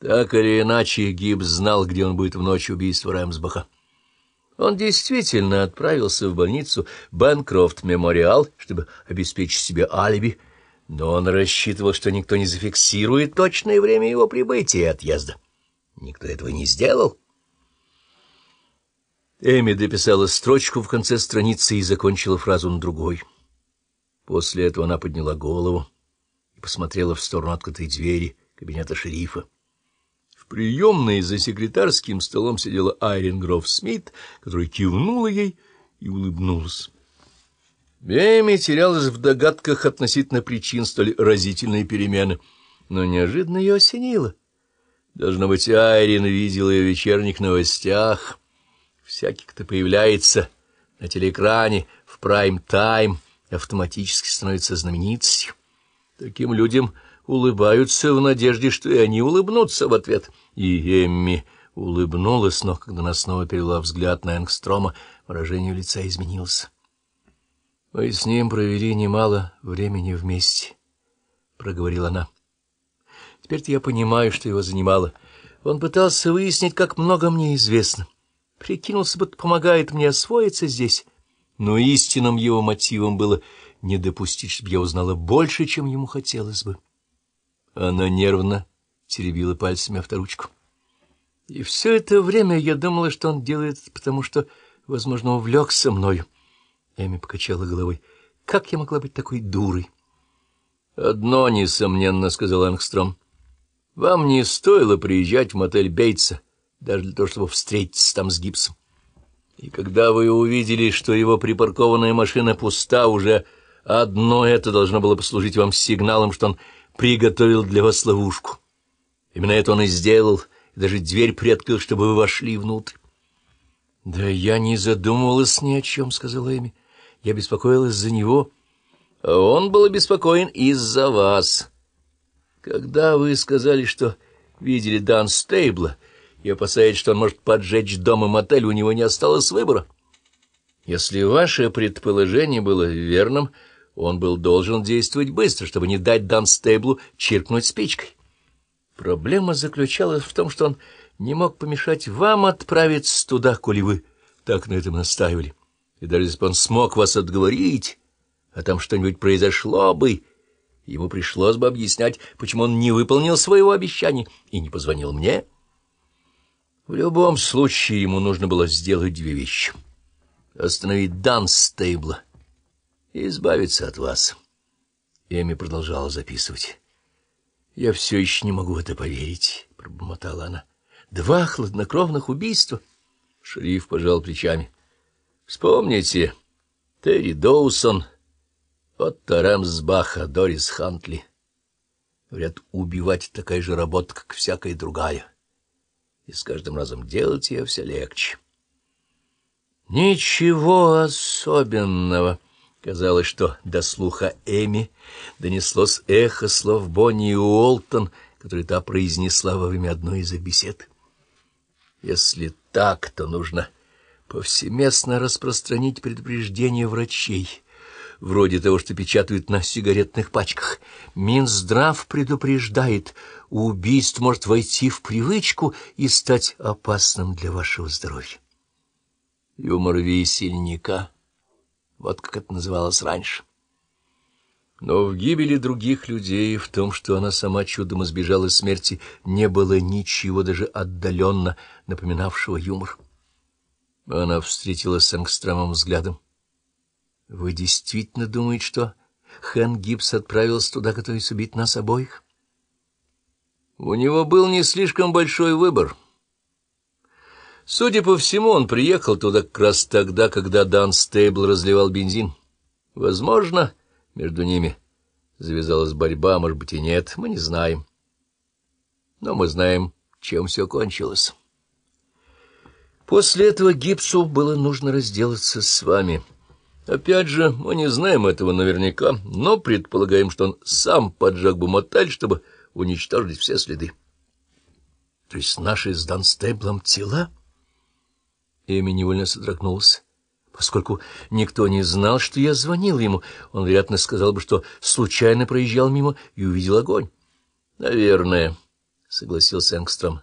Так или иначе, Гибс знал, где он будет в ночь убийства Рэмсбаха. Он действительно отправился в больницу Бэнкрофт Мемориал, чтобы обеспечить себе алиби, но он рассчитывал, что никто не зафиксирует точное время его прибытия и отъезда. Никто этого не сделал. Эми дописала строчку в конце страницы и закончила фразу на другой. После этого она подняла голову и посмотрела в сторону открытой двери кабинета шерифа. Приемной за секретарским столом сидела Айрин Гроф Смит, которая кивнула ей и улыбнулась. Эми терялась в догадках относительно причин столь разительной перемены, но неожиданно ее осенило. Должно быть, Айрин видела ее в вечерних новостях — Всякий, кто появляется на телеэкране в прайм-тайм, автоматически становится знаменитостью. Таким людям улыбаются в надежде, что и они улыбнутся в ответ. И Эмми улыбнулась, но когда она снова перевела взгляд на Энгстрома, выражение лица изменилось. — Мы с ним провели немало времени вместе, — проговорила она. — Теперь-то я понимаю, что его занимало. Он пытался выяснить, как много мне известно. — Прикинулся, будто помогает мне освоиться здесь. Но истинным его мотивом было не допустить, чтобы я узнала больше, чем ему хотелось бы. Она нервно теребила пальцами авторучку. И все это время я думала, что он делает потому, что, возможно, увлекся мною. Эми покачала головой. Как я могла быть такой дурой? — Одно, несомненно, — сказал Ангстром. — Вам не стоило приезжать в мотель Бейтса даже для того, чтобы встретиться там с гипсом. И когда вы увидели, что его припаркованная машина пуста, уже одно это должно было послужить вам сигналом, что он приготовил для вас ловушку. Именно это он и сделал, и даже дверь приоткрыл, чтобы вы вошли внутрь. — Да я не задумывалась ни о чем, — сказала Эми. — Я беспокоилась за него. А он был обеспокоен из-за вас. Когда вы сказали, что видели Дан Стейбла, — и опасается, что он может поджечь дом и мотель, у него не осталось выбора. Если ваше предположение было верным, он был должен действовать быстро, чтобы не дать Данстейблу чиркнуть спичкой. Проблема заключалась в том, что он не мог помешать вам отправиться туда, коли вы так на этом настаивали. И даже если бы он смог вас отговорить, а там что-нибудь произошло бы, ему пришлось бы объяснять, почему он не выполнил своего обещания и не позвонил мне. В любом случае ему нужно было сделать две вещи. Остановить Данстейбла избавиться от вас. Эми продолжала записывать. «Я все еще не могу в это поверить», — пробормотала она. «Два хладнокровных убийства?» Шериф пожал плечами. «Вспомните, Терри Доусон, Отто Рэмсбаха, Дорис Хантли. Говорят, убивать такая же работа, как всякая другая» и с каждым разом делать ее все легче. Ничего особенного. Казалось, что до слуха Эми донеслось эхо слов Бонни и Уолтон, которые та произнесла во время одной из бесед. Если так, то нужно повсеместно распространить предупреждения врачей, вроде того, что печатают на сигаретных пачках. Минздрав предупреждает, убийство может войти в привычку и стать опасным для вашего здоровья. Юмор весельника, вот как это называлось раньше. Но в гибели других людей, в том, что она сама чудом избежала смерти, не было ничего даже отдаленно напоминавшего юмор. Она встретилась с Ангстромом взглядом. — Вы действительно думаете, что Хэн Гибс отправился туда, готовясь убить нас обоих? У него был не слишком большой выбор. Судя по всему, он приехал туда как раз тогда, когда Дан Стейбл разливал бензин. Возможно, между ними завязалась борьба, может быть и нет, мы не знаем. Но мы знаем, чем все кончилось. После этого Гипсу было нужно разделаться с вами — Опять же, мы не знаем этого наверняка, но предполагаем, что он сам поджег бы мотель, чтобы уничтожить все следы. То есть наши с Данстейблом тела? Эми невольно содрогнулся. Поскольку никто не знал, что я звонил ему, он, вероятно, сказал бы, что случайно проезжал мимо и увидел огонь. — Наверное, —— согласился Энгстром.